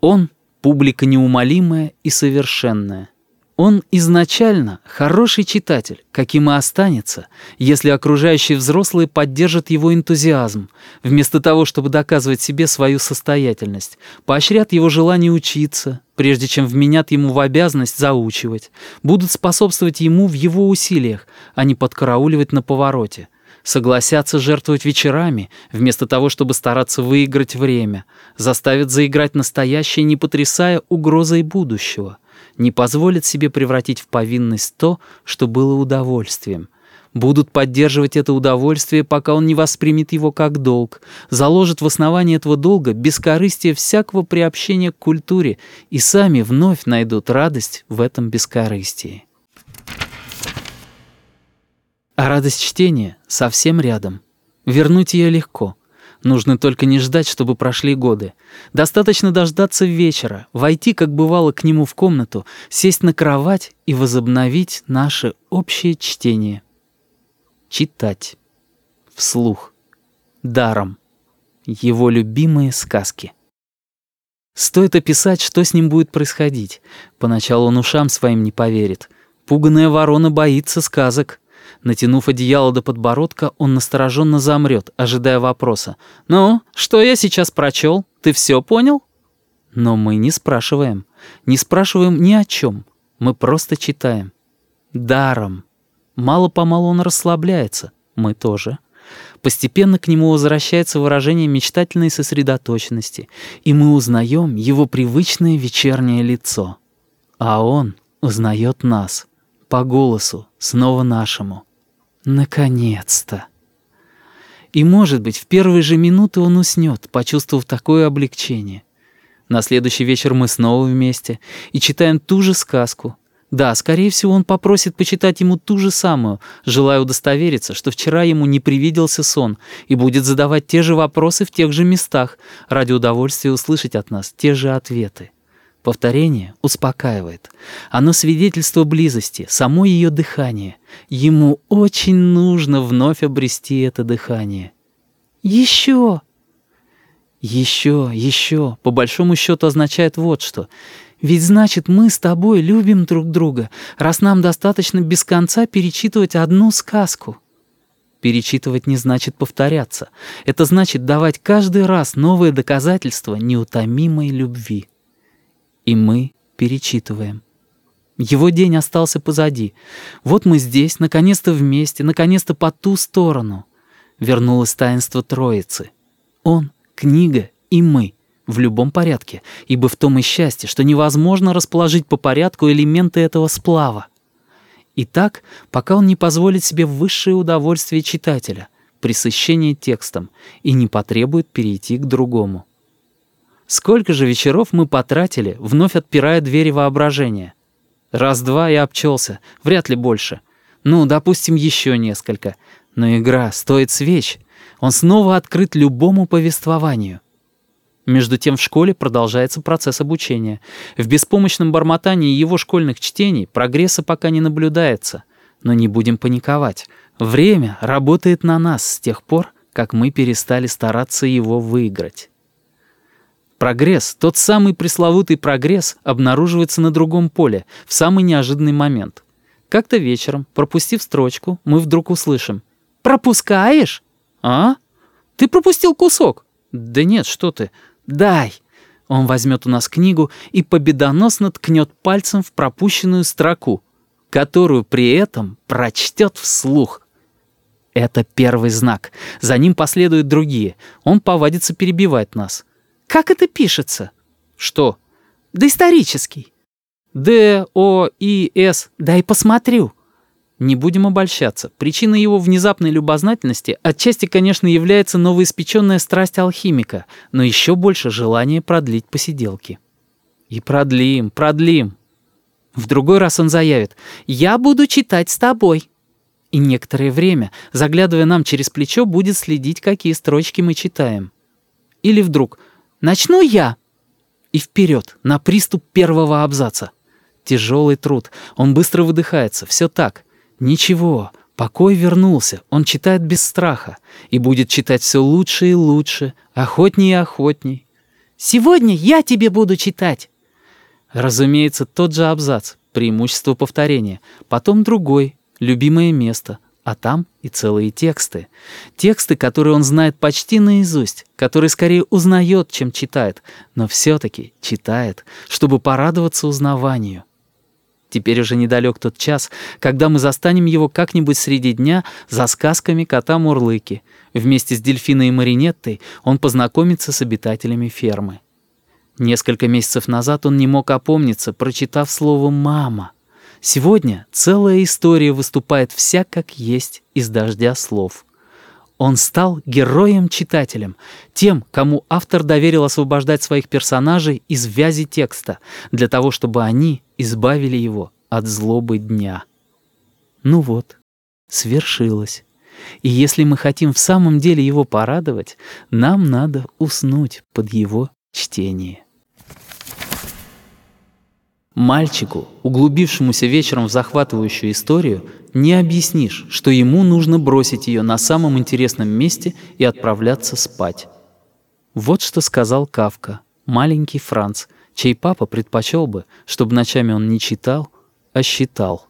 Он — публика неумолимая и совершенная. Он изначально хороший читатель, каким и останется, если окружающие взрослые поддержат его энтузиазм, вместо того, чтобы доказывать себе свою состоятельность, поощрят его желание учиться, прежде чем вменят ему в обязанность заучивать, будут способствовать ему в его усилиях, а не подкарауливать на повороте, согласятся жертвовать вечерами, вместо того, чтобы стараться выиграть время, заставят заиграть настоящее, не потрясая угрозой будущего — не позволят себе превратить в повинность то, что было удовольствием. Будут поддерживать это удовольствие, пока он не воспримет его как долг, заложат в основании этого долга бескорыстие всякого приобщения к культуре и сами вновь найдут радость в этом бескорыстии. А радость чтения совсем рядом. Вернуть ее легко — Нужно только не ждать, чтобы прошли годы. Достаточно дождаться вечера, войти, как бывало, к нему в комнату, сесть на кровать и возобновить наше общее чтение. Читать. Вслух. Даром. Его любимые сказки. Стоит описать, что с ним будет происходить. Поначалу он ушам своим не поверит. Пуганая ворона боится сказок. Натянув одеяло до подбородка, он настороженно замрет, ожидая вопроса. «Ну, что я сейчас прочел? Ты все понял?» Но мы не спрашиваем. Не спрашиваем ни о чем. Мы просто читаем. Даром. Мало-помалу он расслабляется. Мы тоже. Постепенно к нему возвращается выражение мечтательной сосредоточенности, и мы узнаем его привычное вечернее лицо. А он узнает нас. По голосу, снова нашему. Наконец-то. И, может быть, в первые же минуты он уснет, почувствовав такое облегчение. На следующий вечер мы снова вместе и читаем ту же сказку. Да, скорее всего, он попросит почитать ему ту же самую, желая удостовериться, что вчера ему не привиделся сон, и будет задавать те же вопросы в тех же местах, ради удовольствия услышать от нас те же ответы. Повторение успокаивает. Оно свидетельство близости, само ее дыхание. Ему очень нужно вновь обрести это дыхание. Еще! Еще, еще, по большому счету означает вот что. Ведь значит, мы с тобой любим друг друга, раз нам достаточно без конца перечитывать одну сказку. Перечитывать не значит повторяться. Это значит давать каждый раз новые доказательства неутомимой любви и мы перечитываем. Его день остался позади. Вот мы здесь, наконец-то вместе, наконец-то по ту сторону. Вернулось таинство Троицы. Он, книга и мы. В любом порядке, ибо в том и счастье, что невозможно расположить по порядку элементы этого сплава. И так, пока он не позволит себе высшее удовольствие читателя, присыщение текстом, и не потребует перейти к другому. Сколько же вечеров мы потратили, вновь отпирая двери воображения? Раз-два я обчелся, вряд ли больше. Ну, допустим, еще несколько. Но игра стоит свеч. Он снова открыт любому повествованию. Между тем в школе продолжается процесс обучения. В беспомощном бормотании его школьных чтений прогресса пока не наблюдается. Но не будем паниковать. Время работает на нас с тех пор, как мы перестали стараться его выиграть. Прогресс, тот самый пресловутый прогресс, обнаруживается на другом поле, в самый неожиданный момент. Как-то вечером, пропустив строчку, мы вдруг услышим. «Пропускаешь?» «А? Ты пропустил кусок?» «Да нет, что ты. Дай!» Он возьмет у нас книгу и победоносно ткнет пальцем в пропущенную строку, которую при этом прочтет вслух. Это первый знак. За ним последуют другие. Он повадится перебивать нас. Как это пишется? Что? Доисторический. Д, О, И, С. Дай посмотрю. Не будем обольщаться. Причиной его внезапной любознательности отчасти, конечно, является новоиспеченная страсть алхимика, но еще больше желание продлить посиделки. И продлим, продлим. В другой раз он заявит «Я буду читать с тобой». И некоторое время, заглядывая нам через плечо, будет следить, какие строчки мы читаем. Или вдруг Начну я. И вперед, на приступ первого абзаца. Тяжелый труд. Он быстро выдыхается. Все так. Ничего. Покой вернулся. Он читает без страха. И будет читать все лучше и лучше. Охотней и охотней. Сегодня я тебе буду читать!» Разумеется, тот же абзац, преимущество повторения, потом другой, любимое место, а там и целые тексты. Тексты, которые он знает почти наизусть, которые скорее узнает, чем читает, но все-таки читает, чтобы порадоваться узнаванию. Теперь уже недалек тот час, когда мы застанем его как-нибудь среди дня за сказками кота Мурлыки. Вместе с Дельфиной и Маринеттой он познакомится с обитателями фермы. Несколько месяцев назад он не мог опомниться, прочитав слово «мама». Сегодня целая история выступает вся как есть из дождя слов. Он стал героем-читателем, тем, кому автор доверил освобождать своих персонажей из вязи текста, для того, чтобы они избавили его от злобы дня. Ну вот, свершилось. И если мы хотим в самом деле его порадовать, нам надо уснуть под его чтение. Мальчику, углубившемуся вечером в захватывающую историю, не объяснишь, что ему нужно бросить ее на самом интересном месте и отправляться спать. Вот что сказал Кавка, маленький Франц, чей папа предпочел бы, чтобы ночами он не читал, а считал.